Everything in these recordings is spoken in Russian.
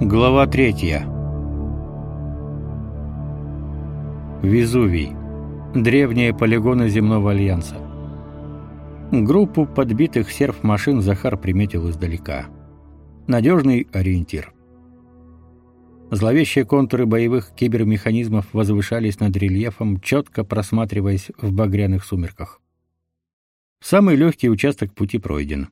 Глава третья. Везувий. Древние полигоны земного альянса. Группу подбитых серф-машин Захар приметил издалека. Надежный ориентир. Зловещие контуры боевых кибермеханизмов возвышались над рельефом, четко просматриваясь в багряных сумерках. Самый легкий участок пути пройден.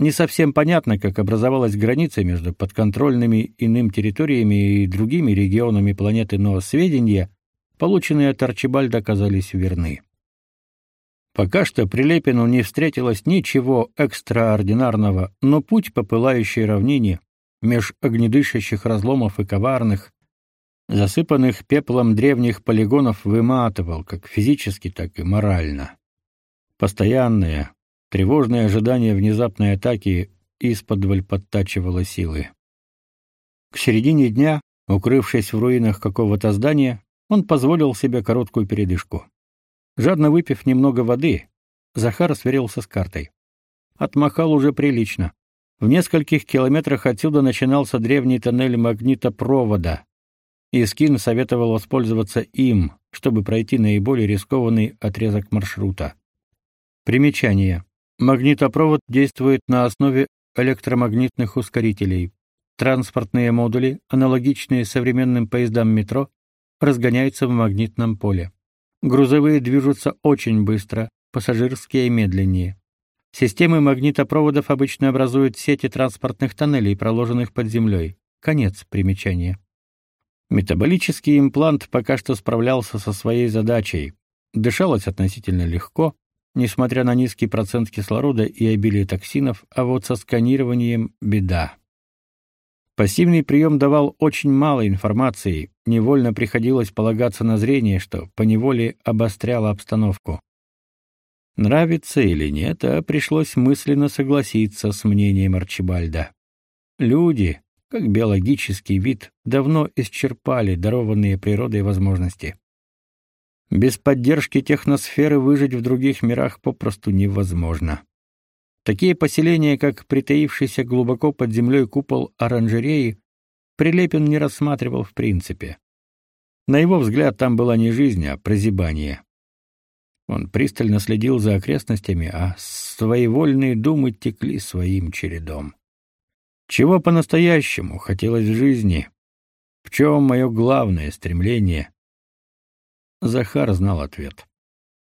Не совсем понятно, как образовалась граница между подконтрольными иным территориями и другими регионами планеты, но сведения, полученные от Арчибальда, оказались верны. Пока что Прилепину не встретилось ничего экстраординарного, но путь по пылающей равнине, меж огнедышащих разломов и коварных, засыпанных пеплом древних полигонов выматывал как физически, так и морально. Постоянное, Тревожное ожидание внезапной атаки из-под подтачивало силы. К середине дня, укрывшись в руинах какого-то здания, он позволил себе короткую передышку. Жадно выпив немного воды, Захар сверился с картой. Отмахал уже прилично. В нескольких километрах отсюда начинался древний тоннель магнитопровода. Искин советовал воспользоваться им, чтобы пройти наиболее рискованный отрезок маршрута. Примечание. Магнитопровод действует на основе электромагнитных ускорителей. Транспортные модули, аналогичные современным поездам метро, разгоняются в магнитном поле. Грузовые движутся очень быстро, пассажирские медленнее. Системы магнитопроводов обычно образуют сети транспортных тоннелей, проложенных под землей. Конец примечания. Метаболический имплант пока что справлялся со своей задачей. Дышалось относительно легко, несмотря на низкий процент кислорода и обилие токсинов, а вот со сканированием беда. Пассивный прием давал очень мало информации, невольно приходилось полагаться на зрение, что поневоле обостряло обстановку. Нравится или нет, а пришлось мысленно согласиться с мнением Арчибальда. Люди, как биологический вид, давно исчерпали дарованные природой возможности. Без поддержки техносферы выжить в других мирах попросту невозможно. Такие поселения, как притаившийся глубоко под землей купол оранжереи, Прилепин не рассматривал в принципе. На его взгляд, там была не жизнь, а прозябание. Он пристально следил за окрестностями, а своевольные думы текли своим чередом. Чего по-настоящему хотелось в жизни? В чем мое главное стремление? Захар знал ответ.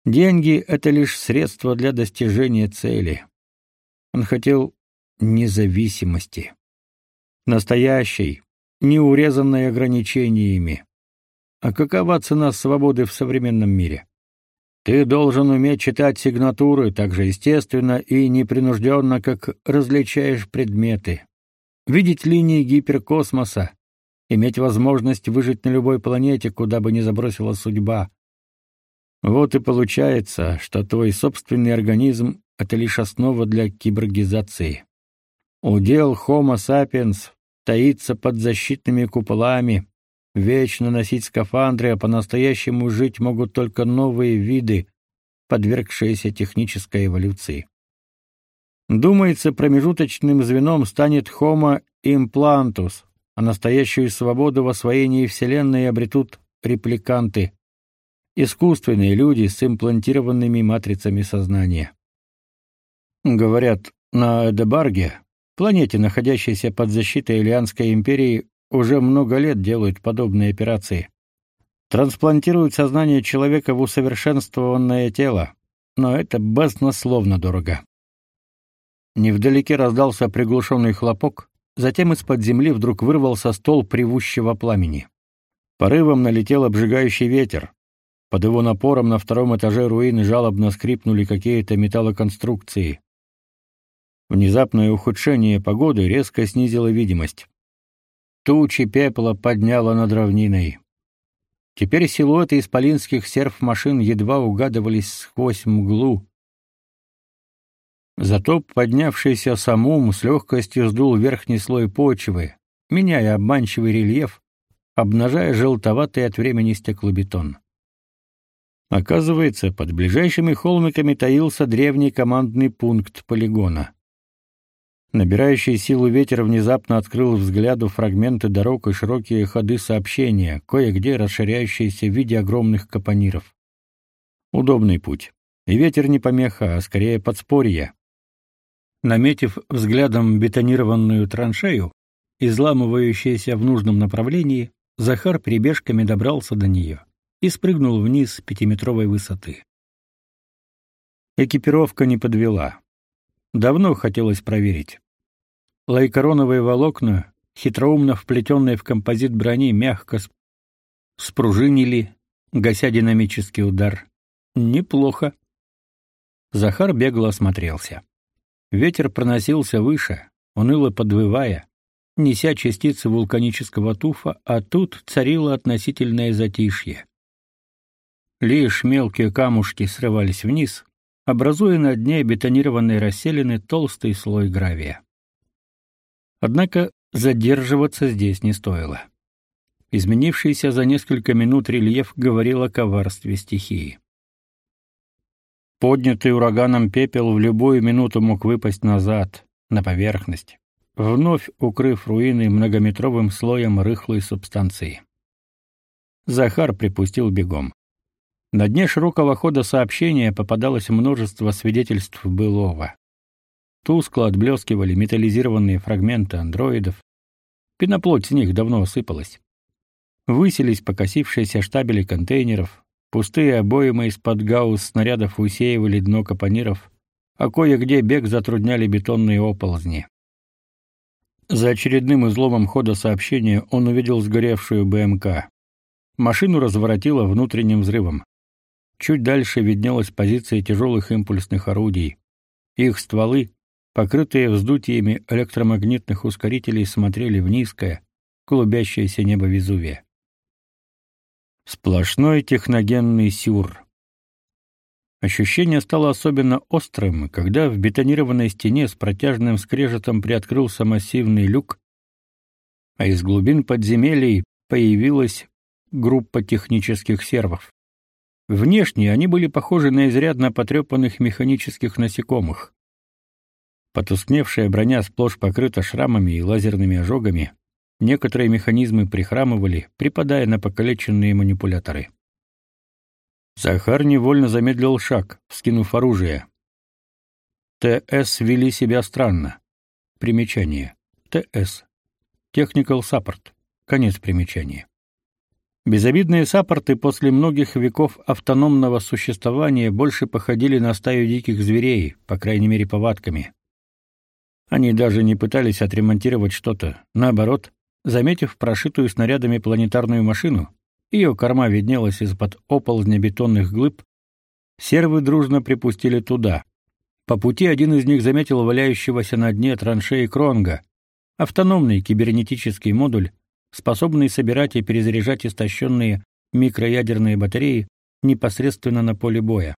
Деньги это лишь средство для достижения цели. Он хотел независимости, настоящей, не урезанной ограничениями. А какова цена свободы в современном мире? Ты должен уметь читать сигнатуры так же естественно и непринужденно, как различаешь предметы. Видеть линии гиперкосмоса, иметь возможность выжить на любой планете, куда бы ни забросила судьба. Вот и получается, что твой собственный организм — это лишь основа для киборгизации. Удел Homo sapiens таится под защитными куполами, вечно носить скафандры, а по-настоящему жить могут только новые виды, подвергшиеся технической эволюции. Думается, промежуточным звеном станет Homo implantus, а настоящую свободу в освоении Вселенной обретут репликанты, искусственные люди с имплантированными матрицами сознания. Говорят, на Эдебарге, планете, находящейся под защитой Элианской империи, уже много лет делают подобные операции. Трансплантируют сознание человека в усовершенствованное тело, но это баснословно дорого. Невдалеке раздался приглушенный хлопок, Затем из-под земли вдруг вырвался стол привущего пламени. Порывом налетел обжигающий ветер. Под его напором на втором этаже руины жалобно скрипнули какие-то металлоконструкции. Внезапное ухудшение погоды резко снизило видимость. Тучи пепла подняло над равниной. Теперь силуэты исполинских серф-машин едва угадывались сквозь мглу, Зато поднявшийся самум с легкостью сдул верхний слой почвы, меняя обманчивый рельеф, обнажая желтоватый от времени стеклобетон. Оказывается, под ближайшими холмиками таился древний командный пункт полигона. Набирающий силу ветер внезапно открыл взгляду фрагменты дорог и широкие ходы сообщения, кое-где расширяющиеся в виде огромных капониров. Удобный путь. И ветер не помеха, а скорее подспорье. Наметив взглядом бетонированную траншею, изламывающуюся в нужном направлении, Захар прибежками добрался до нее и спрыгнул вниз с пятиметровой высоты. Экипировка не подвела. Давно хотелось проверить. Лайкороновые волокна, хитроумно вплетенные в композит брони, мягко спружинили, гася динамический удар. Неплохо. Захар бегло осмотрелся. Ветер проносился выше, уныло подвывая, неся частицы вулканического туфа, а тут царило относительное затишье. Лишь мелкие камушки срывались вниз, образуя на дне бетонированной расселины толстый слой гравия. Однако задерживаться здесь не стоило. Изменившийся за несколько минут рельеф говорил о коварстве стихии. Поднятый ураганом пепел в любую минуту мог выпасть назад, на поверхность, вновь укрыв руины многометровым слоем рыхлой субстанции. Захар припустил бегом. На дне широкого хода сообщения попадалось множество свидетельств былого. Тускло отблескивали металлизированные фрагменты андроидов. Пеноплоть с них давно осыпалась. Высились покосившиеся штабели контейнеров, пустые обоймы из-под гаусс снарядов усеивали дно капониров, а кое-где бег затрудняли бетонные оползни. За очередным изломом хода сообщения он увидел сгоревшую БМК. Машину разворотило внутренним взрывом. Чуть дальше виднелась позиция тяжелых импульсных орудий. Их стволы покрытые вздутиями электромагнитных ускорителей, смотрели в низкое, клубящееся небо Везувия. Сплошной техногенный сюр. Ощущение стало особенно острым, когда в бетонированной стене с протяжным скрежетом приоткрылся массивный люк, а из глубин подземелий появилась группа технических сервов. Внешне они были похожи на изрядно потрепанных механических насекомых. Потускневшая броня сплошь покрыта шрамами и лазерными ожогами. Некоторые механизмы прихрамывали, припадая на покалеченные манипуляторы. Захар невольно замедлил шаг, вскинув оружие. ТС вели себя странно. Примечание. ТС. Technical Support. Конец примечания. Безобидные саппорты после многих веков автономного существования больше походили на стаю диких зверей, по крайней мере, повадками. Они даже не пытались отремонтировать что-то. Наоборот, заметив прошитую снарядами планетарную машину, ее корма виднелась из-под оползня бетонных глыб, сервы дружно припустили туда. По пути один из них заметил валяющегося на дне траншеи Кронга, автономный кибернетический модуль, способный собирать и перезаряжать истощенные микроядерные батареи непосредственно на поле боя.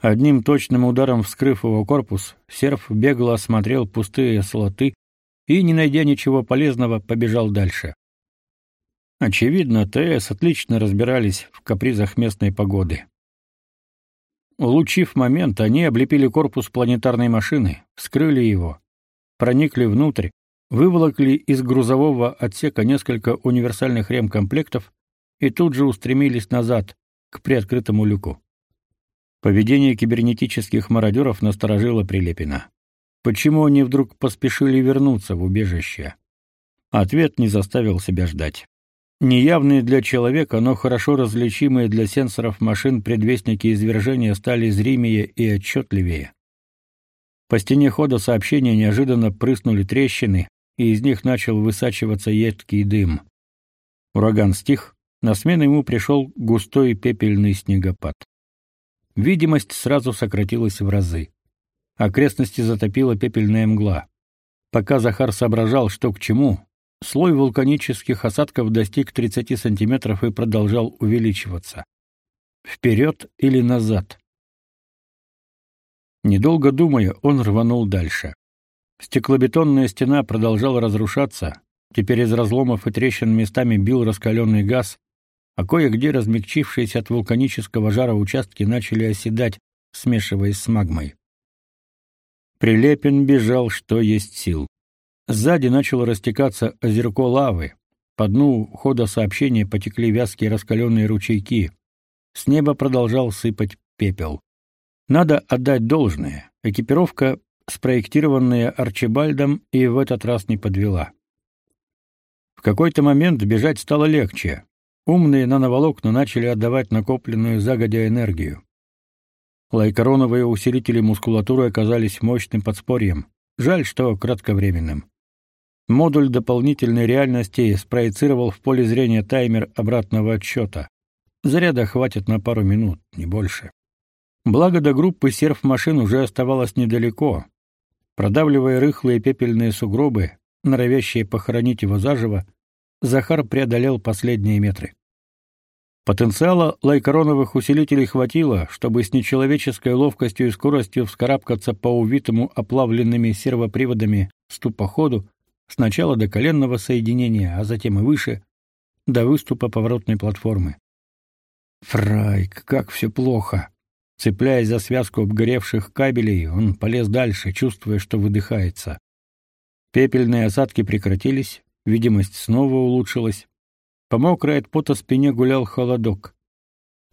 Одним точным ударом вскрыв его корпус, серф бегло осмотрел пустые слоты и, не найдя ничего полезного, побежал дальше. Очевидно, ТС отлично разбирались в капризах местной погоды. Улучив момент, они облепили корпус планетарной машины, вскрыли его, проникли внутрь, выволокли из грузового отсека несколько универсальных ремкомплектов и тут же устремились назад, к приоткрытому люку. Поведение кибернетических мародеров насторожило Прилепина. Почему они вдруг поспешили вернуться в убежище? Ответ не заставил себя ждать. Неявные для человека, но хорошо различимые для сенсоров машин предвестники извержения стали зримее и отчетливее. По стене хода сообщения неожиданно прыснули трещины, и из них начал высачиваться едкий дым. Ураган стих, на смену ему пришел густой пепельный снегопад. Видимость сразу сократилась в разы. Окрестности затопила пепельная мгла. Пока Захар соображал, что к чему, слой вулканических осадков достиг 30 сантиметров и продолжал увеличиваться. Вперед или назад? Недолго думая, он рванул дальше. Стеклобетонная стена продолжала разрушаться. Теперь из разломов и трещин местами бил раскаленный газ, а кое-где размягчившиеся от вулканического жара участки начали оседать, смешиваясь с магмой. Прилепин бежал, что есть сил. Сзади начало растекаться озерко лавы. По дну хода сообщения потекли вязкие раскаленные ручейки. С неба продолжал сыпать пепел. Надо отдать должное. Экипировка, спроектированная Арчибальдом, и в этот раз не подвела. В какой-то момент бежать стало легче. Умные нановолокна начали отдавать накопленную загодя энергию. Лайкороновые усилители мускулатуры оказались мощным подспорьем. Жаль, что кратковременным. Модуль дополнительной реальности спроецировал в поле зрения таймер обратного отсчета. Заряда хватит на пару минут, не больше. Благо до группы серф-машин уже оставалось недалеко. Продавливая рыхлые пепельные сугробы, норовящие похоронить его заживо, Захар преодолел последние метры. Потенциала лайкороновых усилителей хватило, чтобы с нечеловеческой ловкостью и скоростью вскарабкаться по увитому оплавленными сервоприводами ступоходу сначала до коленного соединения, а затем и выше, до выступа поворотной платформы. Фрайк, как все плохо. Цепляясь за связку обгоревших кабелей, он полез дальше, чувствуя, что выдыхается. Пепельные осадки прекратились, видимость снова улучшилась. По мокрой от пота спине гулял холодок.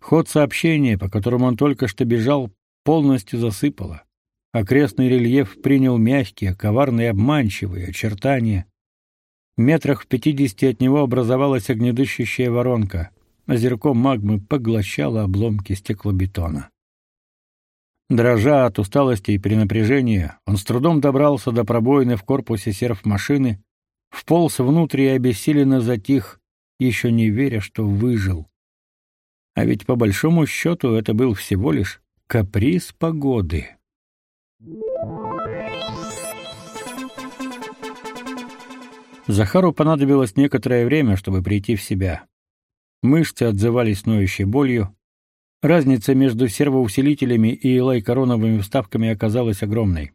Ход сообщения, по которому он только что бежал, полностью засыпало. Окрестный рельеф принял мягкие, коварные обманчивые очертания. Метрах в пятидесяти от него образовалась огнедышащая воронка. Озерко магмы поглощало обломки стеклобетона. Дрожа от усталости и перенапряжения, он с трудом добрался до пробоины в корпусе серф-машины, вполз внутрь и обессиленно затих, еще не веря, что выжил. А ведь по большому счету это был всего лишь каприз погоды. Захару понадобилось некоторое время, чтобы прийти в себя. Мышцы отзывались ноющей болью, Разница между сервоусилителями и лайкороновыми вставками оказалась огромной.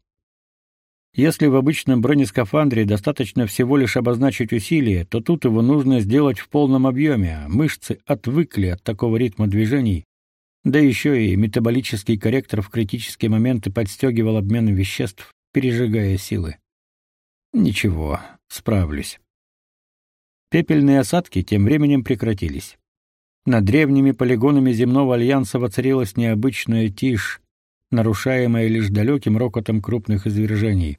Если в обычном бронескафандре достаточно всего лишь обозначить усилие, то тут его нужно сделать в полном объеме, а мышцы отвыкли от такого ритма движений, да еще и метаболический корректор в критические моменты подстегивал обмен веществ, пережигая силы. Ничего, справлюсь. Пепельные осадки тем временем прекратились. Над древними полигонами земного альянса воцарилась необычная тишь, нарушаемая лишь далеким рокотом крупных извержений.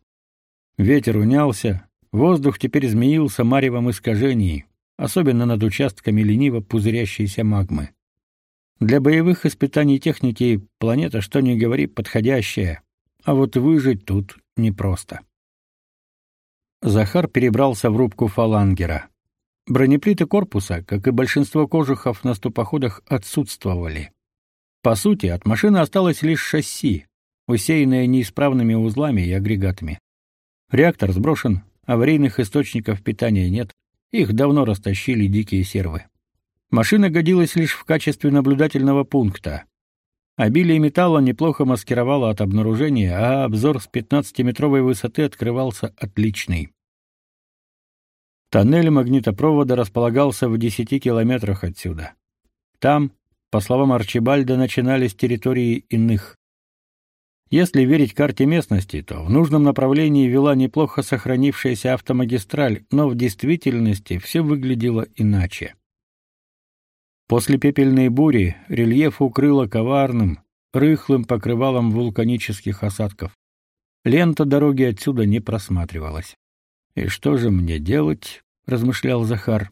Ветер унялся, воздух теперь змеился маревом искажений, особенно над участками лениво пузырящейся магмы. Для боевых испытаний техники планета, что ни говори, подходящая, а вот выжить тут непросто. Захар перебрался в рубку фалангера. Бронеплиты корпуса, как и большинство кожухов на ступоходах, отсутствовали. По сути, от машины осталось лишь шасси, усеянное неисправными узлами и агрегатами. Реактор сброшен, аварийных источников питания нет, их давно растащили дикие сервы. Машина годилась лишь в качестве наблюдательного пункта. Обилие металла неплохо маскировало от обнаружения, а обзор с 15-метровой высоты открывался отличный. Тоннель магнитопровода располагался в 10 километрах отсюда. Там, по словам Арчибальда, начинались территории иных. Если верить карте местности, то в нужном направлении вела неплохо сохранившаяся автомагистраль, но в действительности все выглядело иначе. После пепельной бури рельеф укрыло коварным, рыхлым покрывалом вулканических осадков. Лента дороги отсюда не просматривалась. И что же мне делать? размышлял Захар.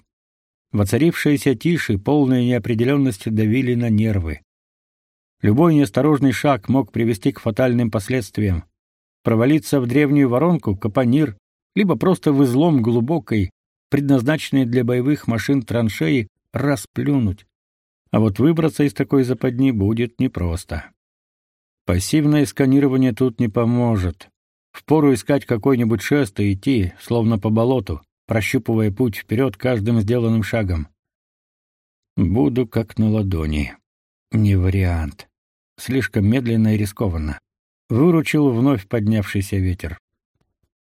Воцарившаяся тишь полная неопределенность давили на нервы. Любой неосторожный шаг мог привести к фатальным последствиям. Провалиться в древнюю воронку, капонир, либо просто в излом глубокой, предназначенной для боевых машин траншеи, расплюнуть. А вот выбраться из такой западни будет непросто. Пассивное сканирование тут не поможет. Впору искать какой-нибудь шест и идти, словно по болоту прощупывая путь вперед каждым сделанным шагом. Буду как на ладони. Не вариант. Слишком медленно и рискованно. Выручил вновь поднявшийся ветер.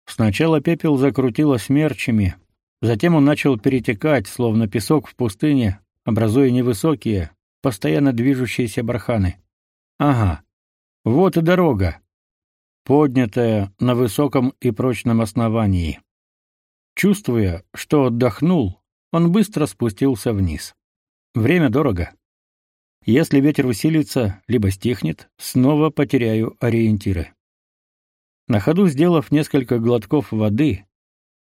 Сначала пепел закрутило смерчами, затем он начал перетекать, словно песок в пустыне, образуя невысокие, постоянно движущиеся барханы. Ага. Вот и дорога. поднятая на высоком и прочном основании. Чувствуя, что отдохнул, он быстро спустился вниз. Время дорого. Если ветер усилится, либо стихнет, снова потеряю ориентиры. На ходу сделав несколько глотков воды,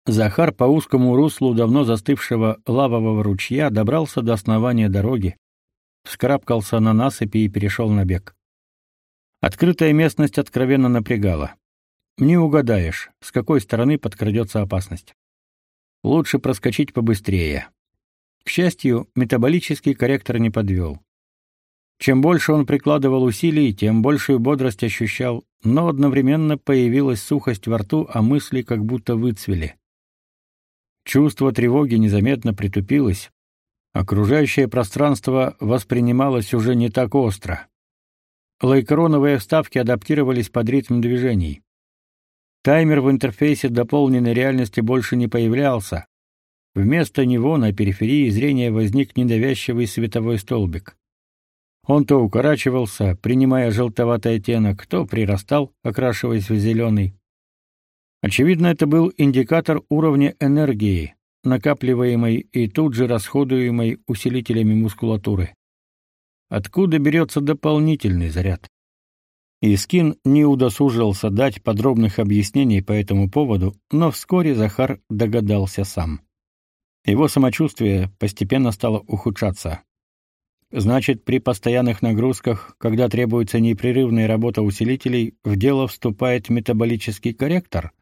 Захар по узкому руслу давно застывшего лавового ручья добрался до основания дороги, вскарабкался на насыпи и перешел на бег. Открытая местность откровенно напрягала. Не угадаешь, с какой стороны подкрадется опасность. Лучше проскочить побыстрее. К счастью, метаболический корректор не подвел. Чем больше он прикладывал усилий, тем большую бодрость ощущал, но одновременно появилась сухость во рту, а мысли как будто выцвели. Чувство тревоги незаметно притупилось. Окружающее пространство воспринималось уже не так остро. Лайкроновые вставки адаптировались под ритм движений. Таймер в интерфейсе дополненной реальности больше не появлялся. Вместо него на периферии зрения возник недовязчивый световой столбик. Он то укорачивался, принимая желтоватый оттенок, то прирастал, окрашиваясь в зеленый. Очевидно, это был индикатор уровня энергии, накапливаемой и тут же расходуемой усилителями мускулатуры откуда берется дополнительный заряд. Искин не удосужился дать подробных объяснений по этому поводу, но вскоре Захар догадался сам. Его самочувствие постепенно стало ухудшаться. Значит, при постоянных нагрузках, когда требуется непрерывная работа усилителей, в дело вступает метаболический корректор.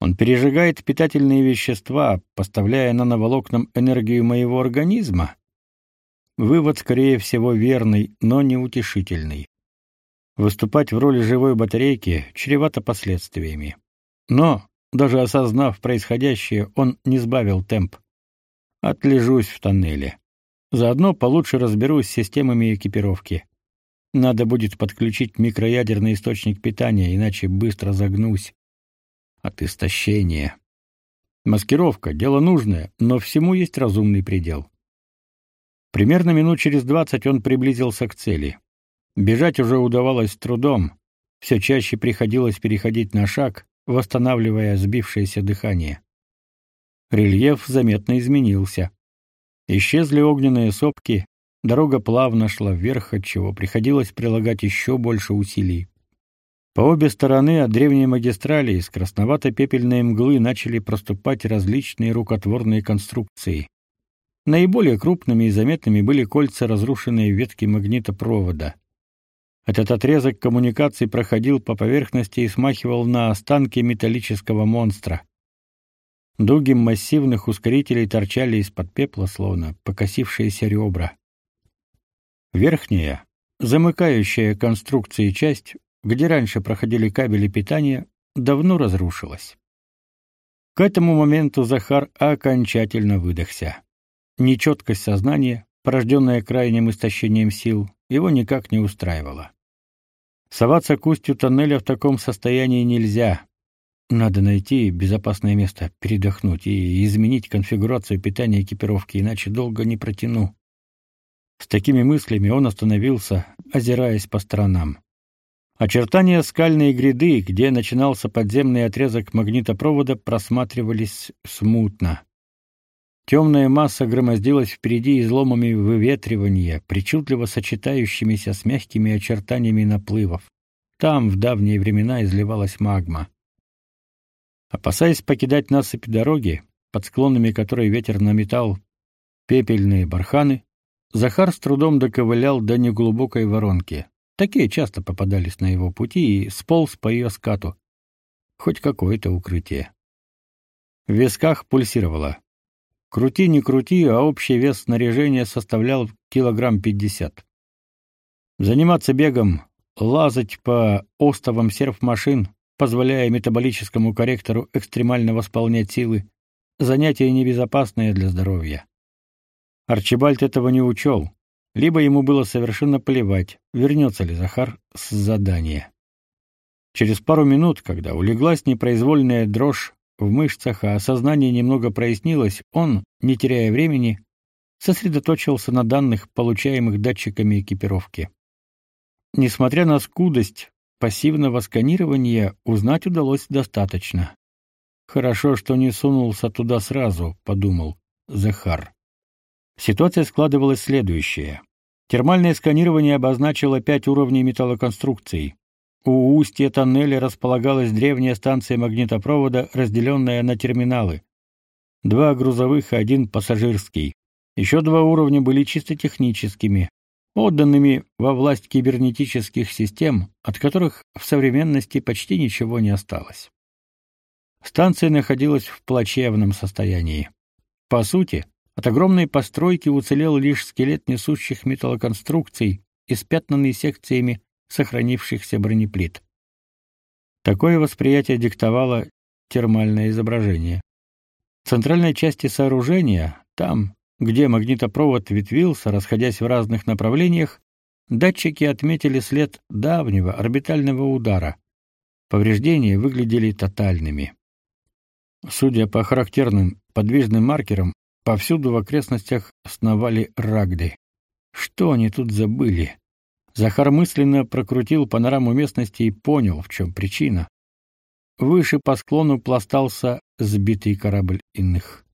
Он пережигает питательные вещества, поставляя нановолокнам энергию моего организма. Вывод, скорее всего, верный, но неутешительный. Выступать в роли живой батарейки чревато последствиями. Но, даже осознав происходящее, он не сбавил темп. Отлежусь в тоннеле. Заодно получше разберусь с системами экипировки. Надо будет подключить микроядерный источник питания, иначе быстро загнусь от истощения. Маскировка дело нужное, но всему есть разумный предел. Примерно минут через двадцать он приблизился к цели. Бежать уже удавалось с трудом. Все чаще приходилось переходить на шаг, восстанавливая сбившееся дыхание. Рельеф заметно изменился. Исчезли огненные сопки, дорога плавно шла вверх, отчего приходилось прилагать еще больше усилий. По обе стороны от древней магистрали из красновато-пепельной мглы начали проступать различные рукотворные конструкции. Наиболее крупными и заметными были кольца разрушенной ветки магнитопровода. Этот отрезок коммуникаций проходил по поверхности и смахивал на останки металлического монстра. Дуги массивных ускорителей торчали из-под пепла, словно покосившиеся ребра. Верхняя, замыкающая конструкции часть, где раньше проходили кабели питания, давно разрушилась. К этому моменту Захар окончательно выдохся. Нечеткость сознания, порожденная крайним истощением сил, его никак не устраивала. Соваться к устью тоннеля в таком состоянии нельзя. Надо найти безопасное место, передохнуть и изменить конфигурацию питания экипировки, иначе долго не протяну. С такими мыслями он остановился, озираясь по сторонам. Очертания скальной гряды, где начинался подземный отрезок магнитопровода, просматривались смутно. Темная масса громоздилась впереди изломами выветривания, причудливо сочетающимися с мягкими очертаниями наплывов. Там в давние времена изливалась магма. Опасаясь покидать насыпь дороги, под склонами которой ветер наметал пепельные барханы, Захар с трудом доковылял до неглубокой воронки. Такие часто попадались на его пути и сполз по ее скату. Хоть какое-то укрытие. В висках пульсировало. Крути не крути, а общий вес снаряжения составлял килограмм пятьдесят. Заниматься бегом, лазать по остовам серф-машин, позволяя метаболическому корректору экстремально восполнять силы, занятие небезопасное для здоровья. Арчибальд этого не учел, либо ему было совершенно плевать, вернется ли Захар с задания. Через пару минут, когда улеглась непроизвольная дрожь в мышцах, а сознание немного прояснилось, он, не теряя времени, сосредоточился на данных, получаемых датчиками экипировки. Несмотря на скудость, пассивного сканирования узнать удалось достаточно. Хорошо, что не сунулся туда сразу, подумал Захар. Ситуация складывалась следующая. Термальное сканирование обозначило пять уровней металлоконструкций. У устья тоннеля располагалась древняя станция магнитопровода, разделенная на терминалы. Два грузовых и один пассажирский. Еще два уровня были чисто техническими, отданными во власть кибернетических систем, от которых в современности почти ничего не осталось. Станция находилась в плачевном состоянии. По сути, от огромной постройки уцелел лишь скелет несущих металлоконструкций, испятнанный секциями сохранившихся бронеплит. Такое восприятие диктовало термальное изображение. В центральной части сооружения, там, где магнитопровод ветвился, расходясь в разных направлениях, датчики отметили след давнего орбитального удара. Повреждения выглядели тотальными. Судя по характерным подвижным маркерам, повсюду в окрестностях сновали рагды. Что они тут забыли? Захар мысленно прокрутил панораму местности и понял, в чем причина. Выше по склону пластался сбитый корабль иных.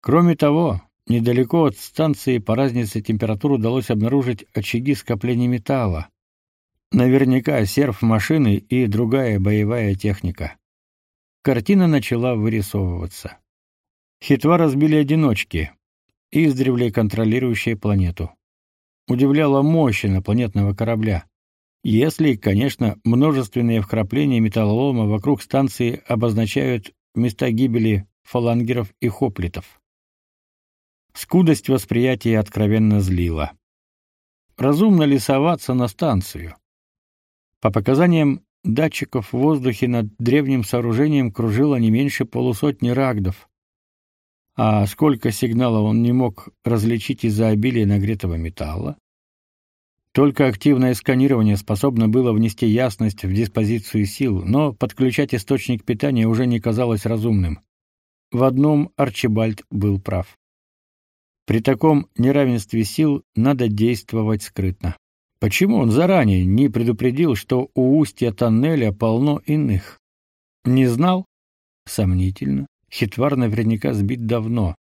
Кроме того, недалеко от станции по разнице температур удалось обнаружить очаги скопления металла. Наверняка серф машины и другая боевая техника. Картина начала вырисовываться. Хитва разбили одиночки, издревле контролирующие планету. Удивляла мощь инопланетного корабля. Если, конечно, множественные вкрапления металлолома вокруг станции обозначают места гибели фалангеров и хоплитов. Скудость восприятия откровенно злила. Разумно ли соваться на станцию? По показаниям датчиков в воздухе над древним сооружением кружило не меньше полусотни рагдов. А сколько сигналов он не мог различить из-за обилия нагретого металла? Только активное сканирование способно было внести ясность в диспозицию сил, но подключать источник питания уже не казалось разумным. В одном Арчибальд был прав. При таком неравенстве сил надо действовать скрытно. Почему он заранее не предупредил, что у устья тоннеля полно иных? Не знал? Сомнительно. Хитвар наверняка сбит давно.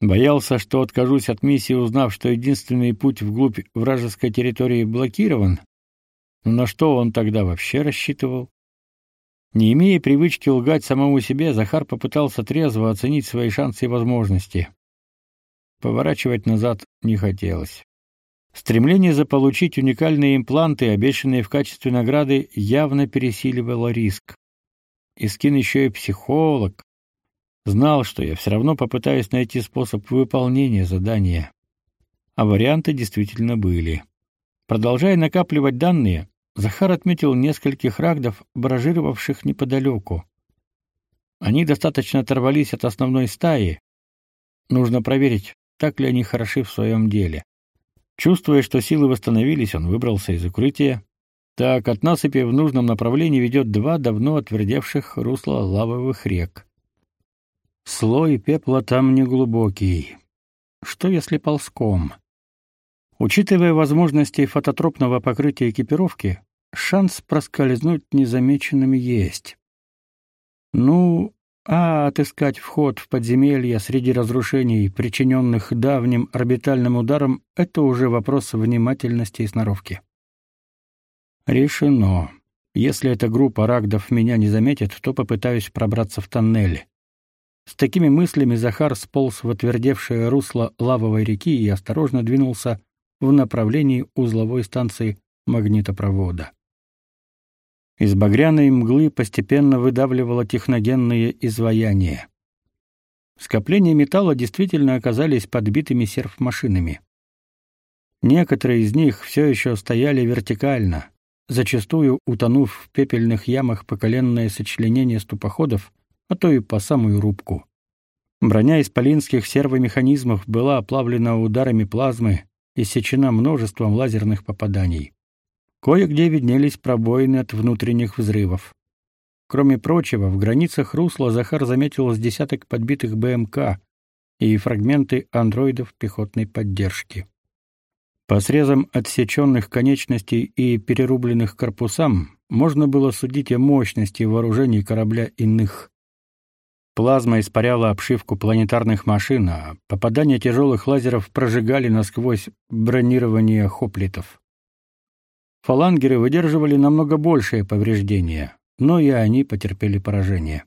Боялся, что откажусь от миссии, узнав, что единственный путь вглубь вражеской территории блокирован. Но на что он тогда вообще рассчитывал? Не имея привычки лгать самому себе, Захар попытался трезво оценить свои шансы и возможности. Поворачивать назад не хотелось. Стремление заполучить уникальные импланты, обещанные в качестве награды, явно пересиливало риск. Искин еще и психолог. Знал, что я все равно попытаюсь найти способ выполнения задания. А варианты действительно были. Продолжая накапливать данные, Захар отметил нескольких рагдов, баражировавших неподалеку. Они достаточно оторвались от основной стаи. Нужно проверить, так ли они хороши в своем деле. Чувствуя, что силы восстановились, он выбрался из укрытия. Так, от насыпи в нужном направлении ведет два давно отвердевших русла лавовых рек. Слой пепла там неглубокий. Что если ползком? Учитывая возможности фототропного покрытия экипировки, шанс проскользнуть незамеченным есть. Ну, а отыскать вход в подземелье среди разрушений, причиненных давним орбитальным ударом, это уже вопрос внимательности и сноровки. Решено. Если эта группа рагдов меня не заметит, то попытаюсь пробраться в тоннель. С такими мыслями Захар сполз в отвердевшее русло лавовой реки и осторожно двинулся в направлении узловой станции магнитопровода. Из багряной мглы постепенно выдавливало техногенные изваяния. Скопления металла действительно оказались подбитыми серф-машинами. Некоторые из них все еще стояли вертикально, зачастую утонув в пепельных ямах по коленное сочленение ступоходов, а то и по самую рубку. Броня исполинских сервомеханизмов была оплавлена ударами плазмы и сечена множеством лазерных попаданий. Кое-где виднелись пробоины от внутренних взрывов. Кроме прочего, в границах русла Захар заметил с десяток подбитых БМК и фрагменты андроидов пехотной поддержки. По срезам отсеченных конечностей и перерубленных корпусам можно было судить о мощности вооружений корабля иных. Плазма испаряла обшивку планетарных машин, а попадания тяжелых лазеров прожигали насквозь бронирование хоплитов. Фалангеры выдерживали намного большее повреждения, но и они потерпели поражение.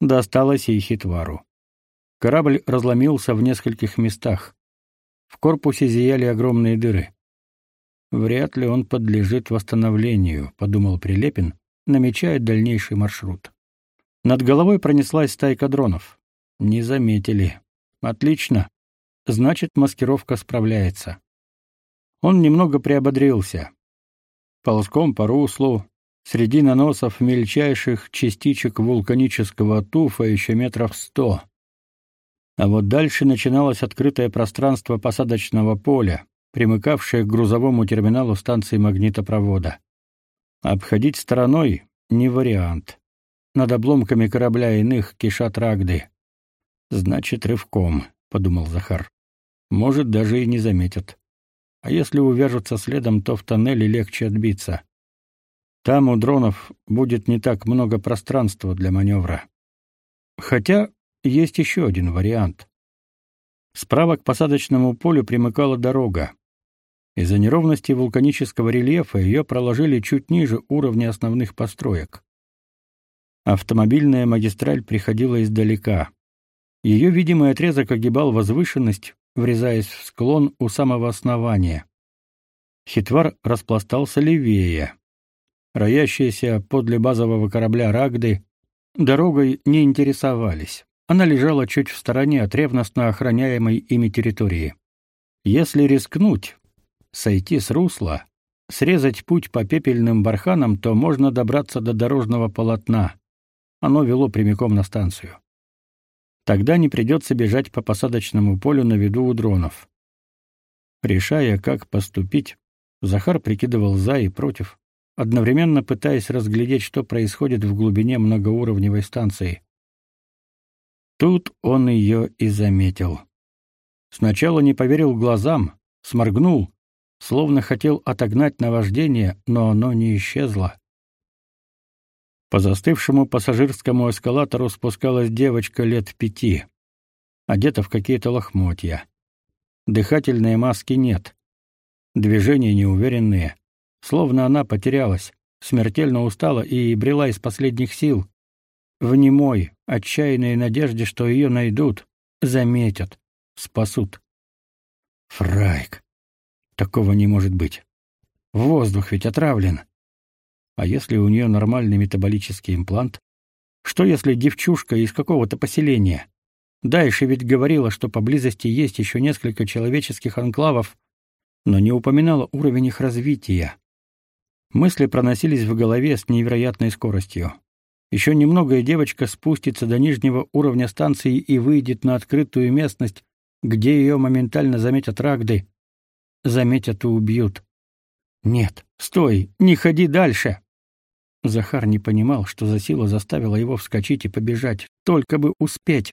Досталось и Хитвару. Корабль разломился в нескольких местах. В корпусе зияли огромные дыры. Вряд ли он подлежит восстановлению, подумал Прилепин, намечая дальнейший маршрут. Над головой пронеслась стайка дронов. Не заметили. Отлично. Значит, маскировка справляется. Он немного приободрился. Ползком по руслу, среди наносов мельчайших частичек вулканического туфа еще метров сто. А вот дальше начиналось открытое пространство посадочного поля, примыкавшее к грузовому терминалу станции магнитопровода. Обходить стороной не вариант. Над обломками корабля иных кишат рагды. Значит, рывком, подумал Захар. Может, даже и не заметят. А если увяжутся следом, то в тоннеле легче отбиться. Там у дронов будет не так много пространства для маневра. Хотя есть еще один вариант. Справа к посадочному полю примыкала дорога. Из-за неровности вулканического рельефа ее проложили чуть ниже уровня основных построек. Автомобильная магистраль приходила издалека. Ее видимый отрезок огибал возвышенность, врезаясь в склон у самого основания. Хитвар распластался левее. Роящиеся подле базового корабля Рагды дорогой не интересовались. Она лежала чуть в стороне от ревностно охраняемой ими территории. Если рискнуть, сойти с русла, срезать путь по пепельным барханам, то можно добраться до дорожного полотна. Оно вело прямиком на станцию. Тогда не придется бежать по посадочному полю на виду у дронов. Решая, как поступить, Захар прикидывал за и против, одновременно пытаясь разглядеть, что происходит в глубине многоуровневой станции. Тут он ее и заметил. Сначала не поверил глазам, сморгнул, словно хотел отогнать наваждение, но оно не исчезло. По застывшему пассажирскому эскалатору спускалась девочка лет пяти, одета в какие-то лохмотья. Дыхательной маски нет. Движения неуверенные, словно она потерялась, смертельно устала и брела из последних сил, в немой, отчаянной надежде, что ее найдут, заметят, спасут. Фрайк. Такого не может быть. Воздух ведь отравлен. А если у нее нормальный метаболический имплант? Что если девчушка из какого-то поселения? Дальше ведь говорила, что поблизости есть еще несколько человеческих анклавов, но не упоминала уровень их развития. Мысли проносились в голове с невероятной скоростью. Еще немного, и девочка спустится до нижнего уровня станции и выйдет на открытую местность, где ее моментально заметят рагды. Заметят и убьют. Нет, стой, не ходи дальше. Захар не понимал, что за сила заставила его вскочить и побежать, только бы успеть.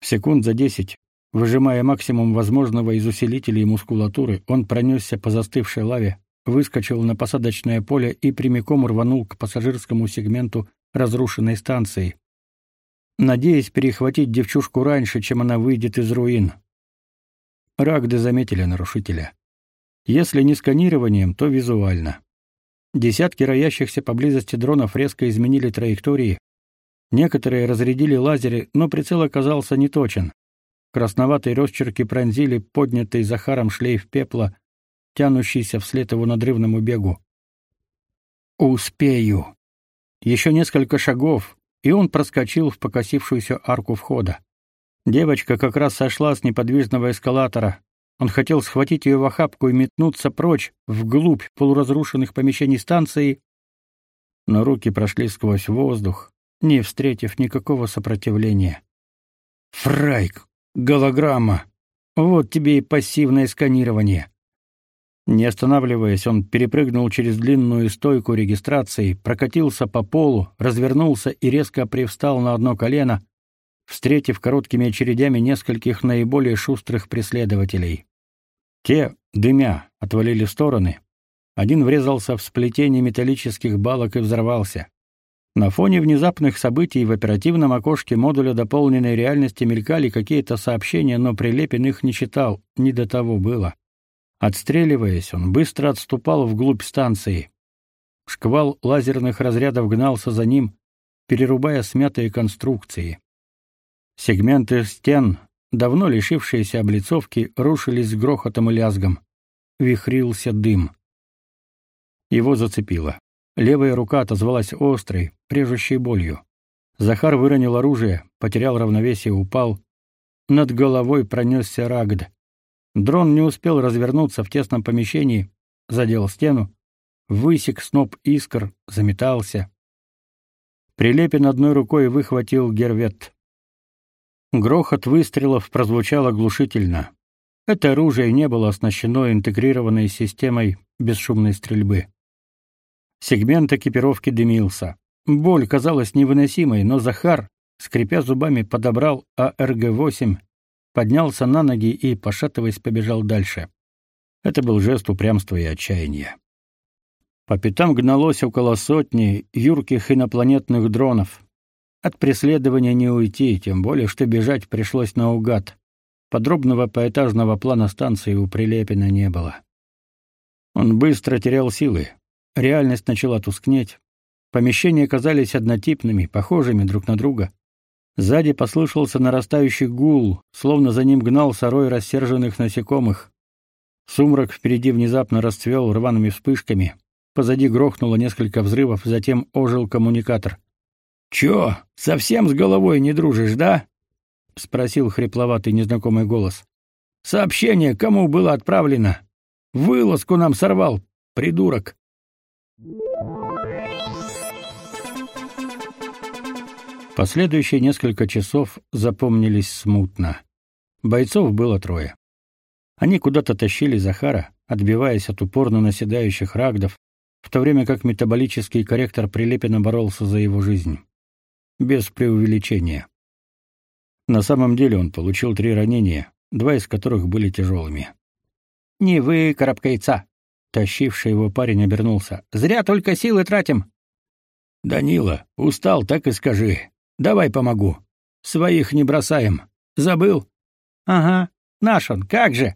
Секунд за десять, выжимая максимум возможного из усилителей и мускулатуры, он пронесся по застывшей лаве, выскочил на посадочное поле и прямиком рванул к пассажирскому сегменту разрушенной станции, надеясь перехватить девчушку раньше, чем она выйдет из руин. Рагды заметили нарушителя. Если не сканированием, то визуально. Десятки роящихся поблизости дронов резко изменили траектории. Некоторые разрядили лазеры, но прицел оказался неточен. Красноватые росчерки пронзили поднятый Захаром шлейф пепла, тянущийся вслед его надрывному бегу. «Успею!» Еще несколько шагов, и он проскочил в покосившуюся арку входа. Девочка как раз сошла с неподвижного эскалатора, он хотел схватить ее в охапку и метнуться прочь, вглубь полуразрушенных помещений станции, но руки прошли сквозь воздух, не встретив никакого сопротивления. «Фрайк! Голограмма! Вот тебе и пассивное сканирование!» Не останавливаясь, он перепрыгнул через длинную стойку регистрации, прокатился по полу, развернулся и резко привстал на одно колено, встретив короткими очередями нескольких наиболее шустрых преследователей. Те, дымя, отвалили в стороны. Один врезался в сплетение металлических балок и взорвался. На фоне внезапных событий в оперативном окошке модуля дополненной реальности мелькали какие-то сообщения, но Прилепин их не читал, не до того было. Отстреливаясь, он быстро отступал вглубь станции. Шквал лазерных разрядов гнался за ним, перерубая смятые конструкции. Сегменты стен, давно лишившиеся облицовки, рушились с грохотом и лязгом. Вихрился дым. Его зацепило. Левая рука отозвалась острой, режущей болью. Захар выронил оружие, потерял равновесие, упал. Над головой пронесся рагд. Дрон не успел развернуться в тесном помещении, задел стену, высек сноп искр, заметался. Прилепин одной рукой выхватил гервет. Грохот выстрелов прозвучал оглушительно. Это оружие не было оснащено интегрированной системой бесшумной стрельбы. Сегмент экипировки дымился. Боль казалась невыносимой, но Захар, скрипя зубами, подобрал АРГ-8, поднялся на ноги и, пошатываясь, побежал дальше. Это был жест упрямства и отчаяния. По пятам гналось около сотни юрких инопланетных дронов. От преследования не уйти, тем более что бежать пришлось наугад. Подробного поэтажного плана станции у Прилепина не было. Он быстро терял силы. Реальность начала тускнеть. Помещения казались однотипными, похожими друг на друга. Сзади послышался нарастающий гул, словно за ним гнался рой рассерженных насекомых. Сумрак впереди внезапно расцвел рваными вспышками. Позади грохнуло несколько взрывов, затем ожил коммуникатор. «Чё, совсем с головой не дружишь, да?» — спросил хрипловатый незнакомый голос. «Сообщение кому было отправлено? Вылазку нам сорвал, придурок!» Последующие несколько часов запомнились смутно. Бойцов было трое. Они куда-то тащили Захара, отбиваясь от упорно наседающих рагдов, в то время как метаболический корректор Прилепина боролся за его жизнь. Без преувеличения. На самом деле он получил три ранения, два из которых были тяжелыми. «Не вы, карабкайца!» Тащивший его парень обернулся. «Зря только силы тратим!» «Данила, устал, так и скажи. Давай помогу. Своих не бросаем. Забыл?» «Ага, наш он, как же!»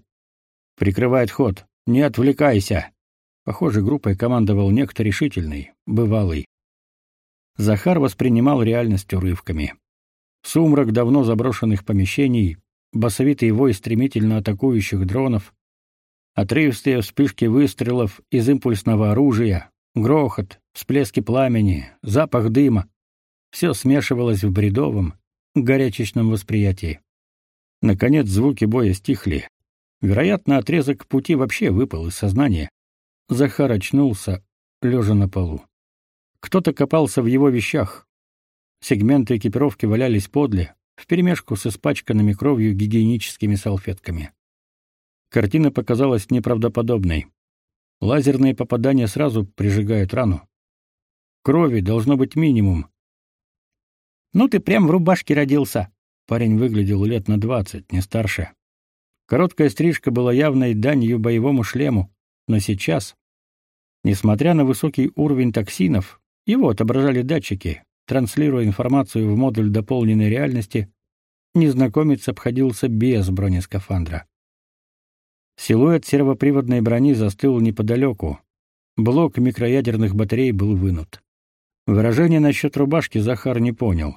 Прикрывает ход. «Не отвлекайся!» Похоже, группой командовал некто решительный, бывалый. Захар воспринимал реальность урывками. Сумрак давно заброшенных помещений, басовитый вой стремительно атакующих дронов, отрывистые вспышки выстрелов из импульсного оружия, грохот, всплески пламени, запах дыма — все смешивалось в бредовом, горячечном восприятии. Наконец звуки боя стихли. Вероятно, отрезок пути вообще выпал из сознания. Захар очнулся, лежа на полу. Кто-то копался в его вещах. Сегменты экипировки валялись подле, вперемешку с испачканными кровью гигиеническими салфетками. Картина показалась неправдоподобной. Лазерные попадания сразу прижигают рану. Крови должно быть минимум. «Ну ты прям в рубашке родился!» Парень выглядел лет на двадцать, не старше. Короткая стрижка была явной данью боевому шлему, но сейчас, Несмотря на высокий уровень токсинов, его отображали датчики, транслируя информацию в модуль дополненной реальности, незнакомец обходился без бронескафандра. Силуэт сервоприводной брони застыл неподалеку. Блок микроядерных батарей был вынут. Выражение насчет рубашки Захар не понял.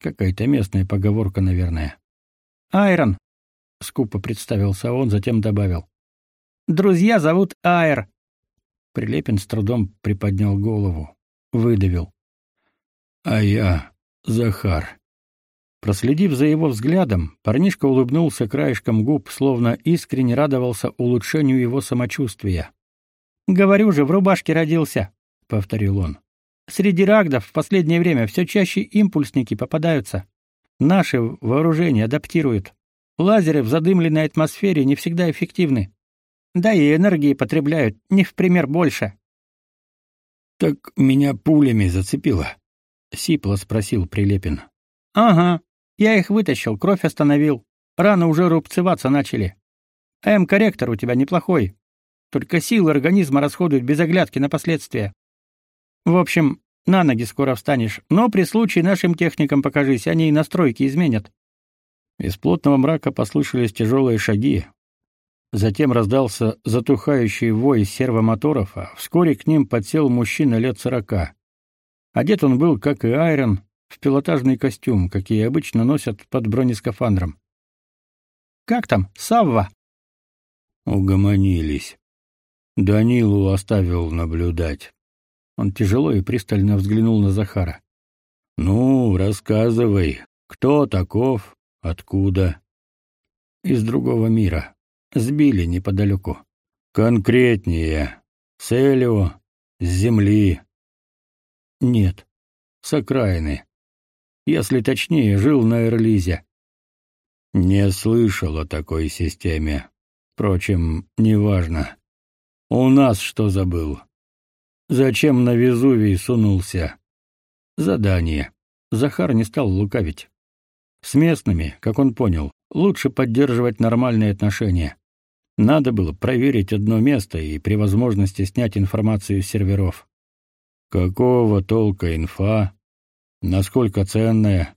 Какая-то местная поговорка, наверное. «Айрон», — скупо представился он, затем добавил. «Друзья зовут Айр. Прилепин с трудом приподнял голову, выдавил: "А я Захар". Проследив за его взглядом, парнишка улыбнулся краешком губ, словно искренне радовался улучшению его самочувствия. "Говорю же, в рубашке родился", повторил он. "Среди рагдов в последнее время все чаще импульсники попадаются. Наши вооружения адаптируют. Лазеры в задымленной атмосфере не всегда эффективны. Да и энергии потребляют не в пример больше. Так меня пулями зацепило, сипло спросил Прилепин. Ага, я их вытащил, кровь остановил. Раны уже рубцеваться начали. М-корректор у тебя неплохой. Только силы организма расходуют без оглядки на последствия. В общем, на ноги скоро встанешь, но при случае нашим техникам покажись, они и настройки изменят. Из плотного мрака послышались тяжелые шаги. Затем раздался затухающий вой сервомоторов, а вскоре к ним подсел мужчина лет сорока. Одет он был, как и Айрон, в пилотажный костюм, какие обычно носят под бронескафандром. «Как там, Савва?» Угомонились. Данилу оставил наблюдать. Он тяжело и пристально взглянул на Захара. «Ну, рассказывай, кто таков, откуда?» «Из другого мира. Сбили неподалеку». «Конкретнее. С? С Земли?» «Нет. С окраины. Если точнее, жил на Эрлизе». «Не слышал о такой системе. Впрочем, неважно. У нас что забыл?» Зачем на Везувий сунулся? Задание. Захар не стал лукавить. С местными, как он понял, лучше поддерживать нормальные отношения. Надо было проверить одно место и при возможности снять информацию с серверов. Какого толка инфа? Насколько ценная?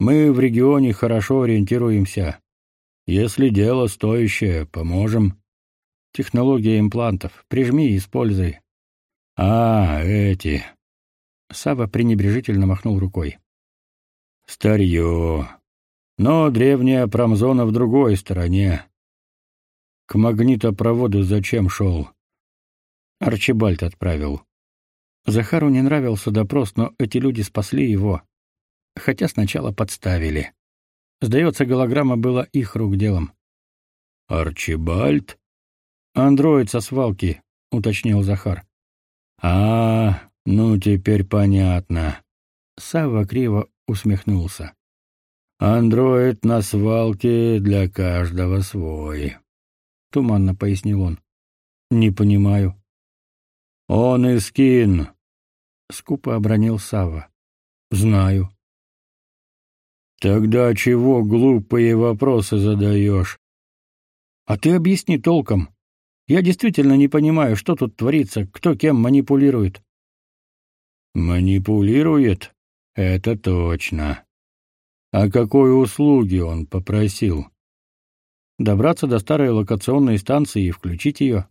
Мы в регионе хорошо ориентируемся. Если дело стоящее, поможем. Технология имплантов. Прижми и используй. А, эти. Сава пренебрежительно махнул рукой. Старье. Но древняя промзона в другой стороне. К магнитопроводу зачем шел? Арчибальд отправил. Захару не нравился допрос, но эти люди спасли его. Хотя сначала подставили. Сдается, голограмма была их рук делом. Арчибальд? Андроид со свалки, уточнил Захар. А, ну теперь понятно. Савва криво усмехнулся. Андроид на свалке для каждого свой, туманно пояснил он. Не понимаю. Он и скин, скупо обронил Савва. Знаю. Тогда чего глупые вопросы задаешь? А ты объясни толком. Я действительно не понимаю, что тут творится, кто кем манипулирует. Манипулирует? Это точно. А какой услуги он попросил? Добраться до старой локационной станции и включить ее.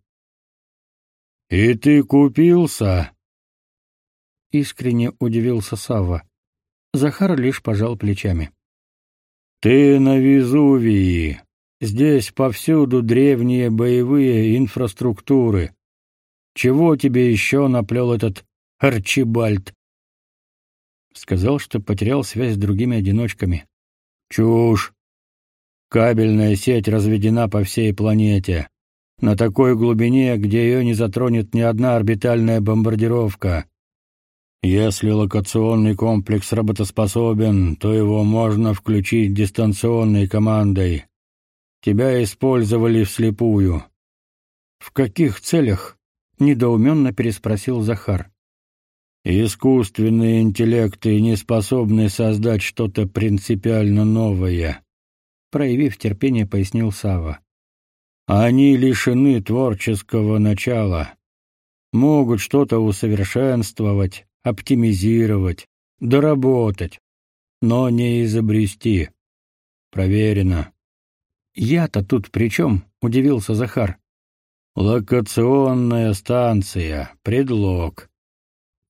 И ты купился? Искренне удивился Савва. Захар лишь пожал плечами. Ты на Везувии, Здесь повсюду древние боевые инфраструктуры. Чего тебе еще наплел этот Арчибальд? Сказал, что потерял связь с другими одиночками. Чушь. Кабельная сеть разведена по всей планете. На такой глубине, где ее не затронет ни одна орбитальная бомбардировка. Если локационный комплекс работоспособен, то его можно включить дистанционной командой. Тебя использовали вслепую. В каких целях? недоуменно переспросил Захар. Искусственные интеллекты не способны создать что-то принципиально новое, проявив терпение, пояснил Сава. Они лишены творческого начала. Могут что-то усовершенствовать, оптимизировать, доработать, но не изобрести. Проверено. Я-то тут при чем? удивился Захар. Локационная станция, предлог.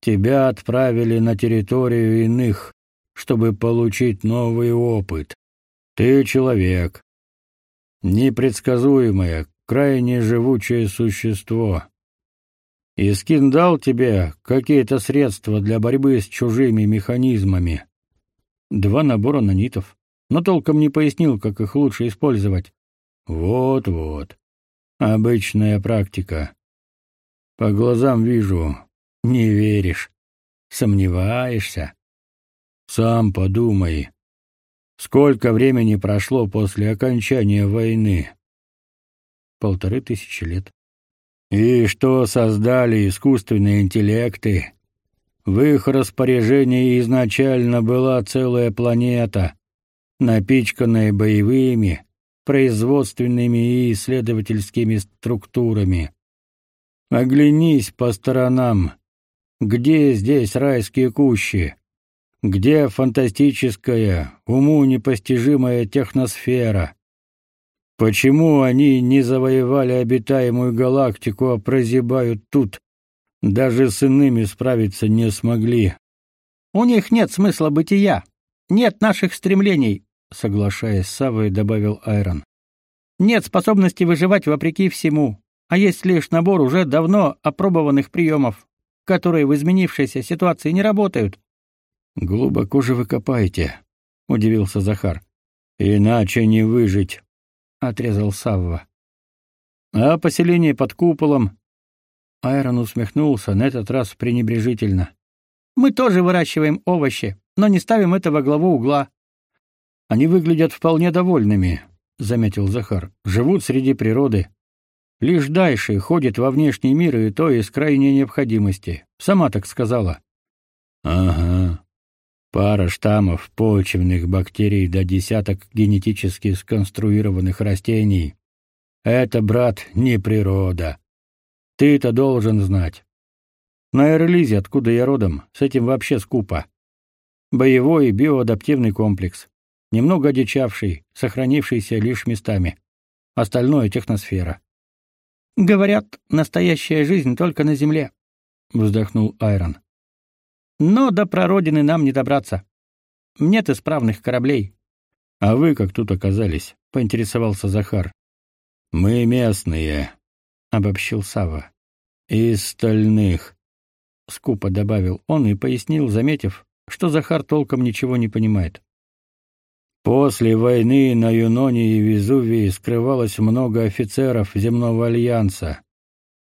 Тебя отправили на территорию иных, чтобы получить новый опыт. Ты человек. Непредсказуемое, крайне живучее существо. И скин дал тебе какие-то средства для борьбы с чужими механизмами. Два набора нанитов но толком не пояснил, как их лучше использовать. Вот-вот. Обычная практика. По глазам вижу, не веришь, сомневаешься. Сам подумай. Сколько времени прошло после окончания войны? Полторы тысячи лет. И что создали искусственные интеллекты? В их распоряжении изначально была целая планета напичканная боевыми, производственными и исследовательскими структурами. Оглянись по сторонам. Где здесь райские кущи? Где фантастическая, уму непостижимая техносфера? Почему они не завоевали обитаемую галактику, а прозябают тут? Даже с иными справиться не смогли. У них нет смысла бытия, нет наших стремлений, соглашаясь с Савой, добавил Айрон. Нет способности выживать вопреки всему, а есть лишь набор уже давно опробованных приемов, которые в изменившейся ситуации не работают. Глубоко же вы копаете, удивился Захар. Иначе не выжить, отрезал Савва. А поселение под куполом? Айрон усмехнулся, на этот раз пренебрежительно. Мы тоже выращиваем овощи, но не ставим это во главу угла. Они выглядят вполне довольными, заметил Захар. Живут среди природы. Лишь дальше ходит во внешний мир и то из крайней необходимости. Сама так сказала. Ага. Пара штаммов почвенных бактерий до десяток генетически сконструированных растений. Это, брат, не природа. Ты-то должен знать. На Эрлизе, откуда я родом, с этим вообще скупо. Боевой биоадаптивный комплекс. Немного одичавший, сохранившийся лишь местами. Остальное — техносфера. «Говорят, настоящая жизнь только на Земле», — вздохнул Айрон. «Но до прародины нам не добраться. Нет исправных кораблей». «А вы как тут оказались?» — поинтересовался Захар. «Мы местные», — обобщил Сава. «Из стальных скупо добавил он и пояснил, заметив, что Захар толком ничего не понимает. После войны на Юноне и Везувии скрывалось много офицеров земного альянса.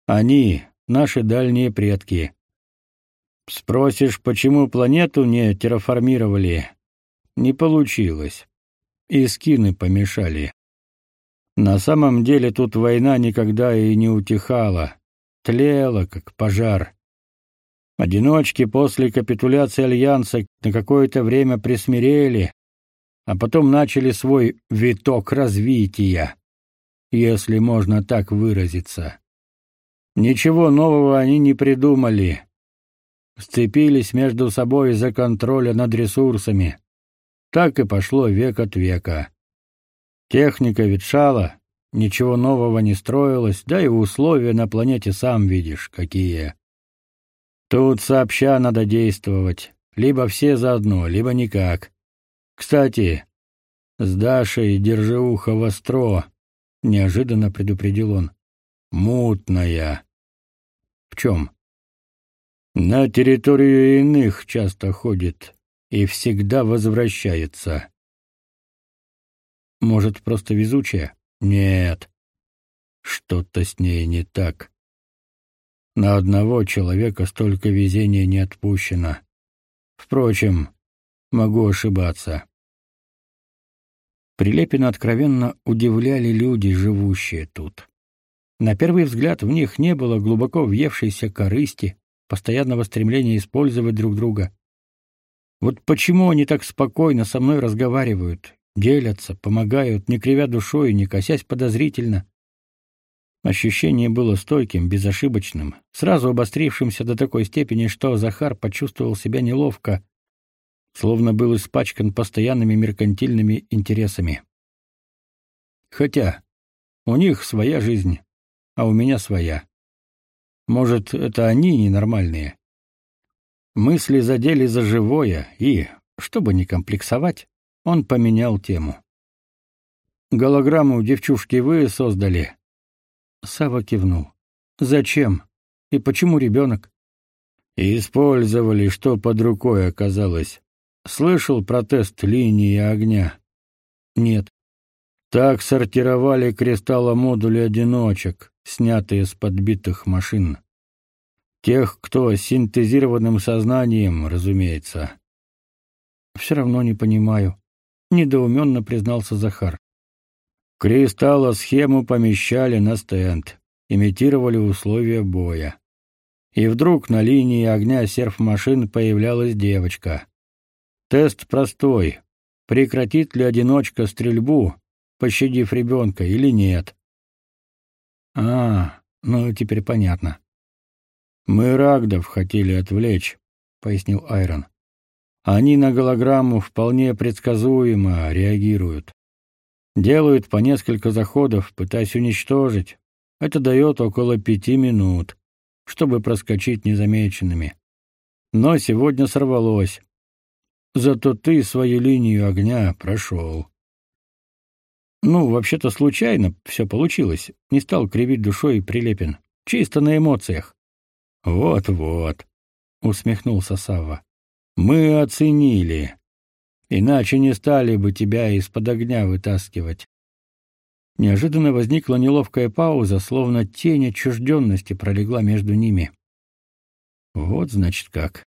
Они наши дальние предки. Спросишь, почему планету не терраформировали? Не получилось. И скины помешали. На самом деле тут война никогда и не утихала, тлела как пожар. Одиночки после капитуляции альянса на какое-то время присмирели, а потом начали свой виток развития, если можно так выразиться. Ничего нового они не придумали. Сцепились между собой из-за контроля над ресурсами. Так и пошло век от века. Техника ветшала, ничего нового не строилось, да и условия на планете сам видишь, какие. Тут сообща надо действовать. Либо все заодно, либо никак. Кстати, с Дашей держи ухо востро, неожиданно предупредил он. Мутная. В чем? На территорию иных часто ходит и всегда возвращается. Может, просто везучая? Нет. Что-то с ней не так. На одного человека столько везения не отпущено. Впрочем, могу ошибаться. Прилепина откровенно удивляли люди, живущие тут. На первый взгляд в них не было глубоко въевшейся корысти, постоянного стремления использовать друг друга. Вот почему они так спокойно со мной разговаривают, делятся, помогают, не кривя душой, не косясь подозрительно. Ощущение было стойким, безошибочным, сразу обострившимся до такой степени, что Захар почувствовал себя неловко, словно был испачкан постоянными меркантильными интересами. Хотя у них своя жизнь, а у меня своя. Может, это они ненормальные? Мысли задели за живое, и, чтобы не комплексовать, он поменял тему. Голограмму девчушки вы создали, Сава кивнул. Зачем? И почему ребенок?» Использовали, что под рукой оказалось. Слышал протест линии огня? Нет. Так сортировали кристалломодули одиночек, снятые с подбитых машин. Тех, кто синтезированным сознанием, разумеется. Все равно не понимаю, недоуменно признался Захар. Кристаллосхему помещали на стенд, имитировали условия боя. И вдруг на линии огня серф-машин появлялась девочка. Тест простой. Прекратит ли одиночка стрельбу, пощадив ребенка, или нет. А, ну теперь понятно. Мы Рагдов хотели отвлечь, пояснил Айрон. Они на голограмму вполне предсказуемо реагируют. Делают по несколько заходов, пытаясь уничтожить. Это дает около пяти минут, чтобы проскочить незамеченными. Но сегодня сорвалось. Зато ты свою линию огня прошел. Ну, вообще-то случайно все получилось. Не стал кривить душой Прилепин. Чисто на эмоциях. Вот-вот, усмехнулся Савва. Мы оценили. Иначе не стали бы тебя из-под огня вытаскивать. Неожиданно возникла неловкая пауза, словно тень отчужденности пролегла между ними. Вот, значит, как.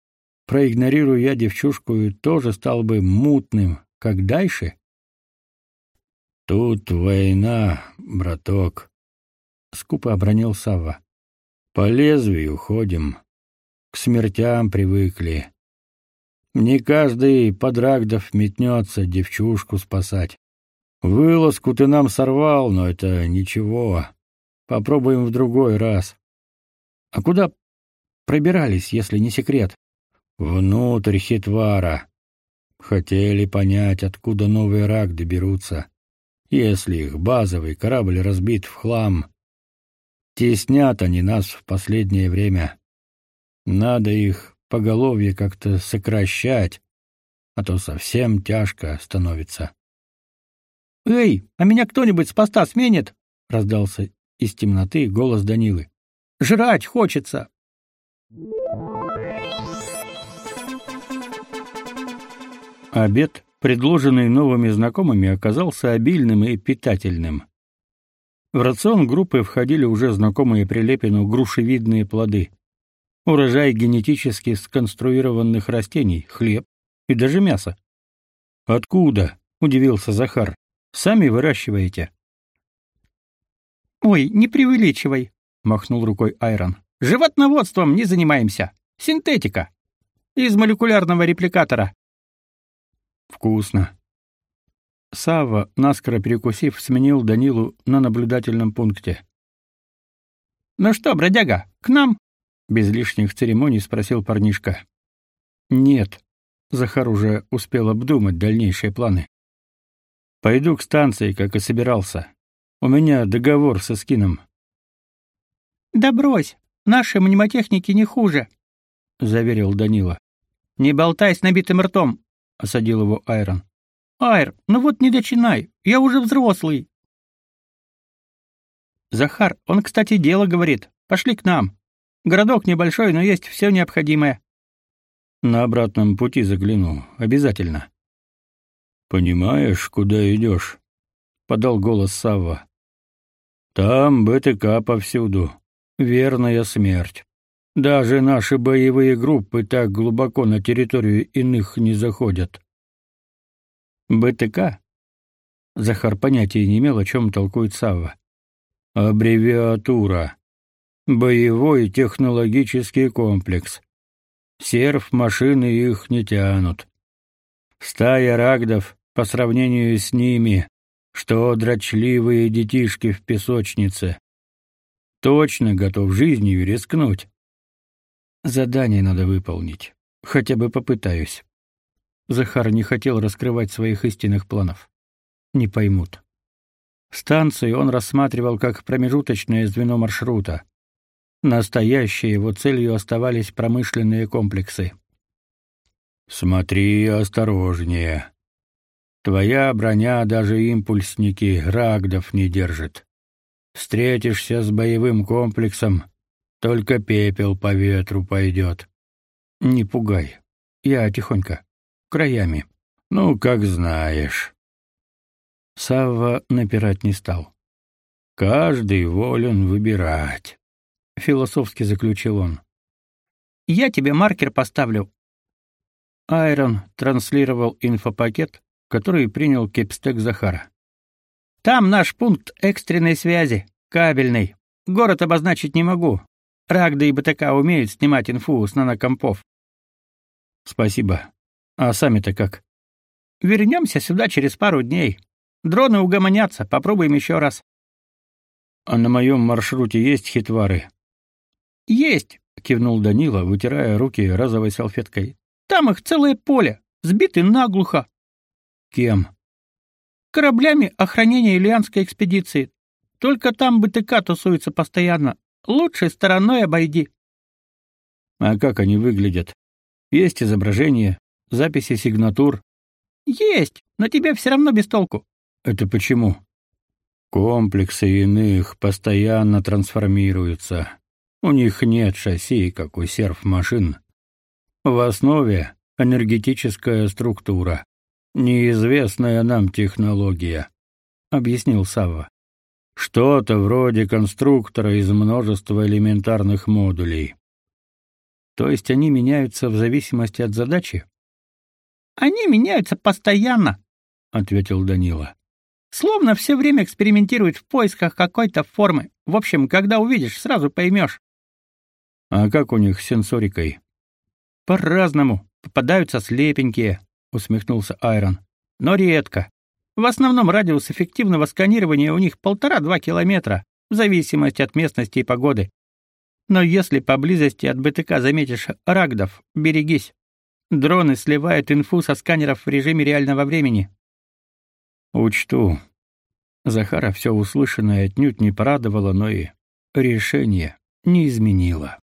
Проигнорирую я девчушку и тоже стал бы мутным, как дальше. Тут война, браток, скупо обронил Савва. По лезвию ходим, к смертям привыкли. Не каждый подрагдов метнется девчушку спасать. Вылазку ты нам сорвал, но это ничего. Попробуем в другой раз. А куда пробирались, если не секрет? Внутрь хитвара. Хотели понять, откуда новые рагды берутся. Если их базовый корабль разбит в хлам, теснят они нас в последнее время. Надо их поголовье как-то сокращать, а то совсем тяжко становится. Эй, а меня кто-нибудь с поста сменит? раздался из темноты голос Данилы. Жрать хочется. Обед, предложенный новыми знакомыми, оказался обильным и питательным. В рацион группы входили уже знакомые Прилепину грушевидные плоды урожай генетически сконструированных растений, хлеб и даже мясо. Откуда? удивился Захар. Сами выращиваете? Ой, не преувеличивай, махнул рукой Айрон. Животноводством не занимаемся. Синтетика. Из молекулярного репликатора. Вкусно. Сава, наскоро перекусив, сменил Данилу на наблюдательном пункте. Ну что, бродяга, к нам? без лишних церемоний спросил парнишка. Нет. Захар уже успел обдумать дальнейшие планы. Пойду к станции, как и собирался. У меня договор со скином. Да брось, наши мнемотехники не хуже, заверил Данила. Не болтай с набитым ртом, осадил его Айрон. Айр, ну вот не начинай, я уже взрослый. Захар, он, кстати, дело говорит. Пошли к нам. Городок небольшой, но есть все необходимое. На обратном пути загляну, обязательно. Понимаешь, куда идешь? подал голос Савва. Там БТК повсюду. Верная смерть. Даже наши боевые группы так глубоко на территорию иных не заходят. БТК? Захар понятия не имел, о чем толкует Савва. Аббревиатура. Боевой технологический комплекс. Серф машины их не тянут. Стая рагдов по сравнению с ними, что дрочливые детишки в песочнице. Точно готов жизнью рискнуть. Задание надо выполнить. Хотя бы попытаюсь. Захар не хотел раскрывать своих истинных планов. Не поймут. Станцию он рассматривал как промежуточное звено маршрута. Настоящей его целью оставались промышленные комплексы. Смотри осторожнее. Твоя броня даже импульсники рагдов не держит. Встретишься с боевым комплексом, только пепел по ветру пойдет. Не пугай. Я тихонько, краями. Ну, как знаешь. Савва напирать не стал. Каждый волен выбирать философски заключил он. Я тебе маркер поставлю. Айрон транслировал инфопакет, который принял кепстек Захара. Там наш пункт экстренной связи, кабельный. Город обозначить не могу. Рагда и БТК умеют снимать инфу с нанокомпов. Спасибо. А сами-то как? Вернемся сюда через пару дней. Дроны угомонятся, попробуем еще раз. А на моем маршруте есть хитвары? Есть, кивнул Данила, вытирая руки розовой салфеткой. Там их целое поле, сбиты наглухо. Кем? Кораблями охранения Ильянской экспедиции. Только там БТК тусуется постоянно. Лучшей стороной обойди. А как они выглядят? Есть изображения, записи сигнатур. Есть, но тебе все равно без толку. Это почему? Комплексы иных постоянно трансформируются. У них нет шасси, как у серф-машин. В основе энергетическая структура, неизвестная нам технология, объяснил Сава. Что-то вроде конструктора из множества элементарных модулей. То есть они меняются в зависимости от задачи? Они меняются постоянно, ответил Данила. Словно все время экспериментируют в поисках какой-то формы. В общем, когда увидишь, сразу поймешь. А как у них с сенсорикой? По-разному. Попадаются слепенькие, усмехнулся Айрон. Но редко. В основном радиус эффективного сканирования у них полтора-два километра, в зависимости от местности и погоды. Но если поблизости от БТК заметишь рагдов, берегись. Дроны сливают инфу со сканеров в режиме реального времени. Учту. Захара все услышанное отнюдь не порадовало, но и решение не изменило.